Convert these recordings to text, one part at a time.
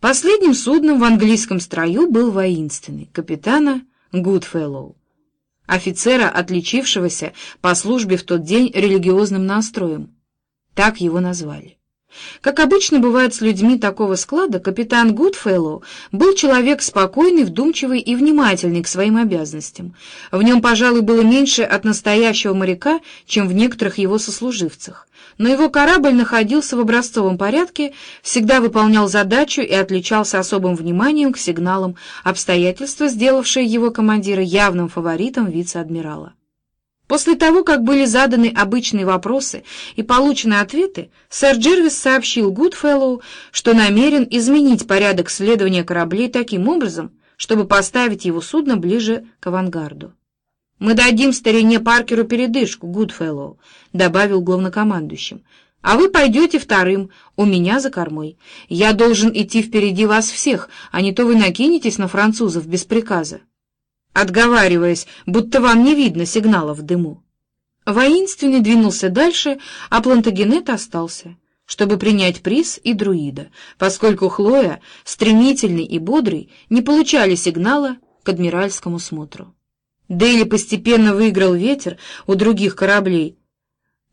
Последним судном в английском строю был воинственный, капитана Гудфеллоу, офицера, отличившегося по службе в тот день религиозным настроем. Так его назвали. Как обычно бывает с людьми такого склада, капитан Гудфеллоу был человек спокойный, вдумчивый и внимательный к своим обязанностям. В нем, пожалуй, было меньше от настоящего моряка, чем в некоторых его сослуживцах. Но его корабль находился в образцовом порядке, всегда выполнял задачу и отличался особым вниманием к сигналам, обстоятельства, сделавшие его командира явным фаворитом вице-адмирала. После того, как были заданы обычные вопросы и получены ответы, сэр Джервис сообщил Гудфеллоу, что намерен изменить порядок следования кораблей таким образом, чтобы поставить его судно ближе к авангарду. «Мы дадим старине Паркеру передышку, Гудфеллоу», — добавил главнокомандующий. «А вы пойдете вторым, у меня за кормой. Я должен идти впереди вас всех, а не то вы накинетесь на французов без приказа» отговариваясь, будто вам не видно сигнала в дыму. Воинственный двинулся дальше, а Плантагенет остался, чтобы принять приз и друида, поскольку Хлоя, стремительный и бодрый, не получали сигнала к адмиральскому смотру. Дейли постепенно выиграл ветер у других кораблей,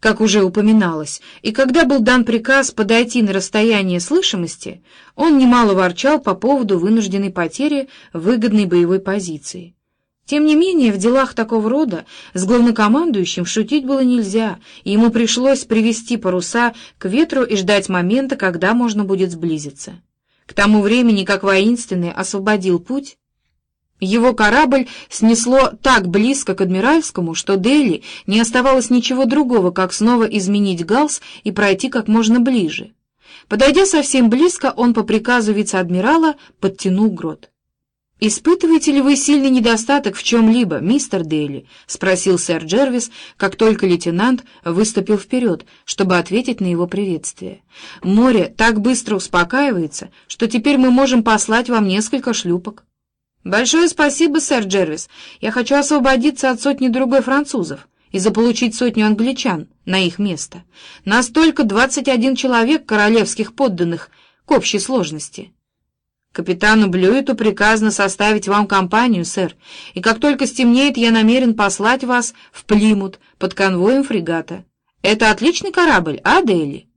как уже упоминалось, и когда был дан приказ подойти на расстояние слышимости, он немало ворчал по поводу вынужденной потери выгодной боевой позиции. Тем не менее, в делах такого рода с главнокомандующим шутить было нельзя, и ему пришлось привести паруса к ветру и ждать момента, когда можно будет сблизиться. К тому времени, как воинственный освободил путь, его корабль снесло так близко к Адмиральскому, что Дели не оставалось ничего другого, как снова изменить галс и пройти как можно ближе. Подойдя совсем близко, он по приказу вице-адмирала подтянул грот. «Испытываете ли вы сильный недостаток в чем-либо, мистер Дейли?» — спросил сэр Джервис, как только лейтенант выступил вперед, чтобы ответить на его приветствие. «Море так быстро успокаивается, что теперь мы можем послать вам несколько шлюпок». «Большое спасибо, сэр Джервис. Я хочу освободиться от сотни другой французов и заполучить сотню англичан на их место. Нас только двадцать один человек королевских подданных к общей сложности». Капитану Блюиту приказано составить вам компанию, сэр, и как только стемнеет, я намерен послать вас в Плимут под конвоем фрегата. Это отличный корабль, а, Дели?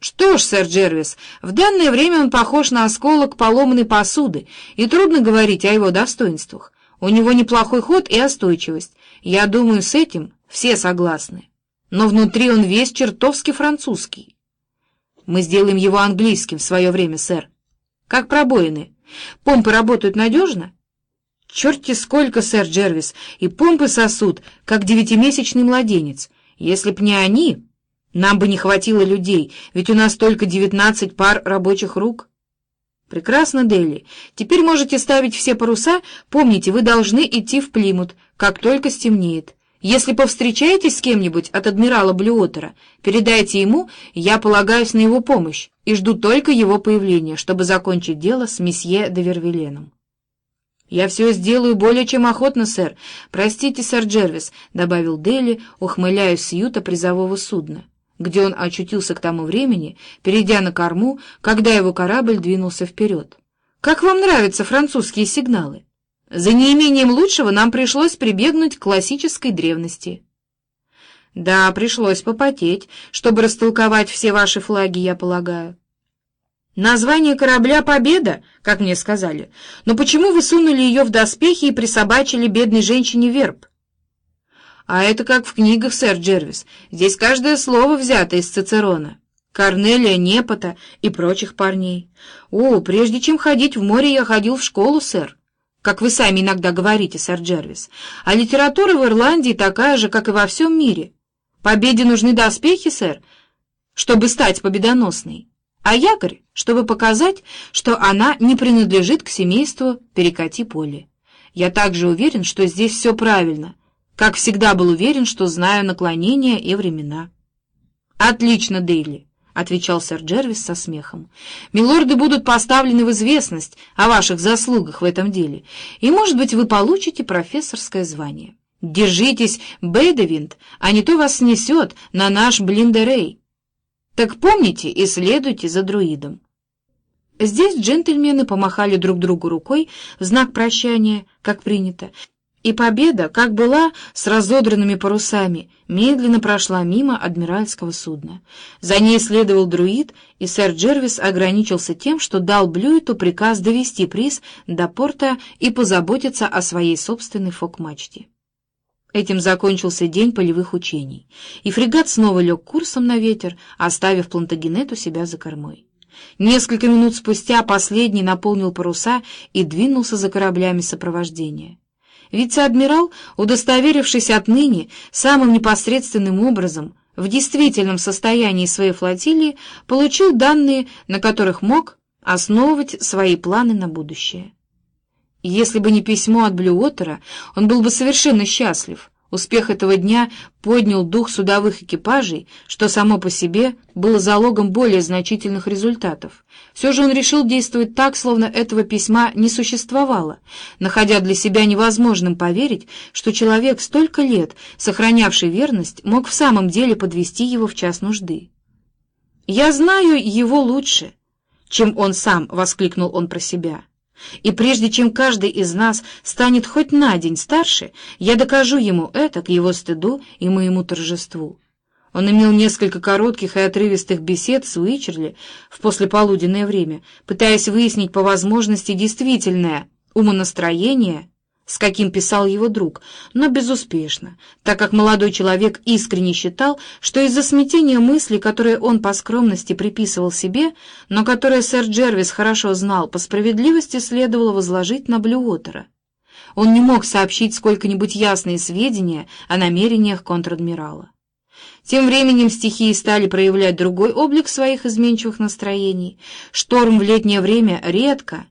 Что ж, сэр Джервис, в данное время он похож на осколок поломанной посуды, и трудно говорить о его достоинствах. У него неплохой ход и остойчивость. Я думаю, с этим все согласны. Но внутри он весь чертовски французский. Мы сделаем его английским в свое время, сэр. Как пробоины. Помпы работают надежно? Черти сколько, сэр Джервис, и помпы сосут, как девятимесячный младенец. Если б не они, нам бы не хватило людей, ведь у нас только девятнадцать пар рабочих рук. Прекрасно, Дели. Теперь можете ставить все паруса. Помните, вы должны идти в Плимут, как только стемнеет. Если повстречаетесь с кем-нибудь от адмирала Блюотера, передайте ему, я полагаюсь на его помощь и жду только его появления, чтобы закончить дело с месье де Вервиленом. «Я все сделаю более чем охотно, сэр. Простите, сэр Джервис», — добавил Дели, ухмыляясь с юта призового судна, где он очутился к тому времени, перейдя на корму, когда его корабль двинулся вперед. «Как вам нравятся французские сигналы?» За неимением лучшего нам пришлось прибегнуть к классической древности. Да, пришлось попотеть, чтобы растолковать все ваши флаги, я полагаю. Название корабля «Победа», как мне сказали. Но почему вы сунули ее в доспехи и присобачили бедной женщине верб? А это как в книгах, сэр Джервис. Здесь каждое слово взято из Цицерона. Корнелия, Непота и прочих парней. О, прежде чем ходить в море, я ходил в школу, сэр как вы сами иногда говорите, сэр Джервис, а литература в Ирландии такая же, как и во всем мире. Победе нужны доспехи, сэр, чтобы стать победоносной, а якорь, чтобы показать, что она не принадлежит к семейству перекати поле. Я также уверен, что здесь все правильно, как всегда был уверен, что знаю наклонения и времена. Отлично, Дейли. — отвечал сэр Джервис со смехом. «Милорды будут поставлены в известность о ваших заслугах в этом деле, и, может быть, вы получите профессорское звание. Держитесь, Бейдевинт, а не то вас снесет на наш Блиндерей. Так помните и следуйте за друидом». Здесь джентльмены помахали друг другу рукой в знак прощания, как принято, и победа, как была, с разодранными парусами, медленно прошла мимо адмиральского судна. За ней следовал друид, и сэр Джервис ограничился тем, что дал Блюиту приказ довести приз до порта и позаботиться о своей собственной фок-мачте. Этим закончился день полевых учений, и фрегат снова лег курсом на ветер, оставив Плантагенет у себя за кормой. Несколько минут спустя последний наполнил паруса и двинулся за кораблями сопровождения. Вице-адмирал, удостоверившись отныне самым непосредственным образом в действительном состоянии своей флотилии, получил данные, на которых мог основывать свои планы на будущее. Если бы не письмо от Блюотера, он был бы совершенно счастлив. Успех этого дня поднял дух судовых экипажей, что само по себе было залогом более значительных результатов. Все же он решил действовать так, словно этого письма не существовало, находя для себя невозможным поверить, что человек, столько лет сохранявший верность, мог в самом деле подвести его в час нужды. «Я знаю его лучше, чем он сам», — воскликнул он про себя. И прежде чем каждый из нас станет хоть на день старше, я докажу ему это к его стыду и моему торжеству. Он имел несколько коротких и отрывистых бесед с Уичерли в послеполуденное время, пытаясь выяснить по возможности действительное умонастроение с каким писал его друг, но безуспешно, так как молодой человек искренне считал, что из-за смятения мысли, которые он по скромности приписывал себе, но которые сэр Джервис хорошо знал, по справедливости следовало возложить на Блюотера. Он не мог сообщить сколько-нибудь ясные сведения о намерениях контр-адмирала. Тем временем стихии стали проявлять другой облик своих изменчивых настроений. Шторм в летнее время редко,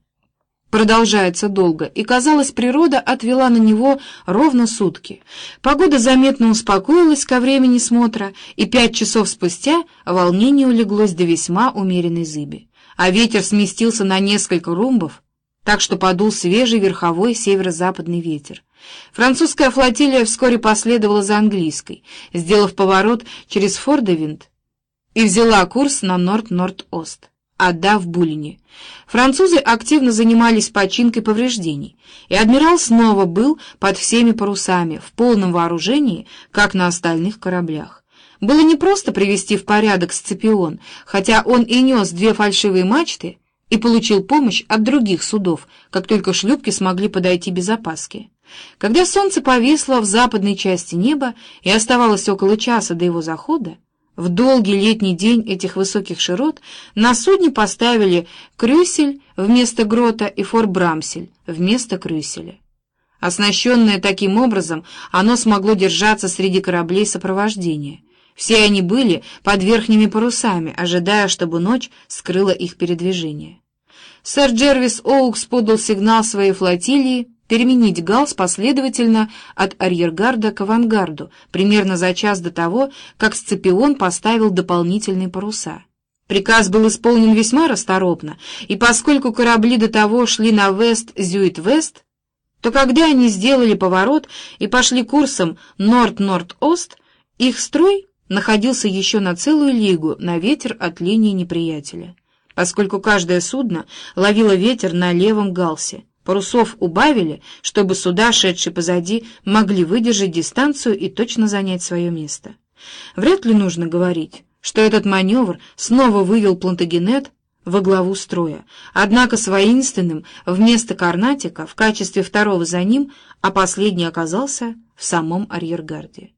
продолжается долго, и, казалось, природа отвела на него ровно сутки. Погода заметно успокоилась ко времени смотра, и пять часов спустя волнение улеглось до весьма умеренной зыби, а ветер сместился на несколько румбов, так что подул свежий верховой северо-западный ветер. Французская флотилия вскоре последовала за английской, сделав поворот через Фордевинд и взяла курс на Норд-Норд-Ост отдав Булине. Французы активно занимались починкой повреждений, и адмирал снова был под всеми парусами, в полном вооружении, как на остальных кораблях. Было не просто привести в порядок Сципион, хотя он и нес две фальшивые мачты и получил помощь от других судов, как только шлюпки смогли подойти без опаски. Когда солнце повисло в западной части неба и оставалось около часа до его захода, в долгий летний день этих высоких широт на судне поставили крюсель вместо грота и фор-брамсель вместо крюселя. Оснащенное таким образом, оно смогло держаться среди кораблей сопровождения. Все они были под верхними парусами, ожидая, чтобы ночь скрыла их передвижение. Сэр Джервис Оукс подал сигнал своей флотилии переменить галс последовательно от арьергарда к авангарду, примерно за час до того, как Сципион поставил дополнительные паруса. Приказ был исполнен весьма расторопно, и поскольку корабли до того шли на вест-зюит-вест, то когда они сделали поворот и пошли курсом норд-норд-ост, их строй находился еще на целую лигу на ветер от линии неприятеля, поскольку каждое судно ловило ветер на левом галсе. Парусов убавили, чтобы суда, шедшие позади, могли выдержать дистанцию и точно занять свое место. Вряд ли нужно говорить, что этот маневр снова вывел Плантагенет во главу строя, однако с воинственным вместо Карнатика в качестве второго за ним, а последний оказался в самом арьергарде.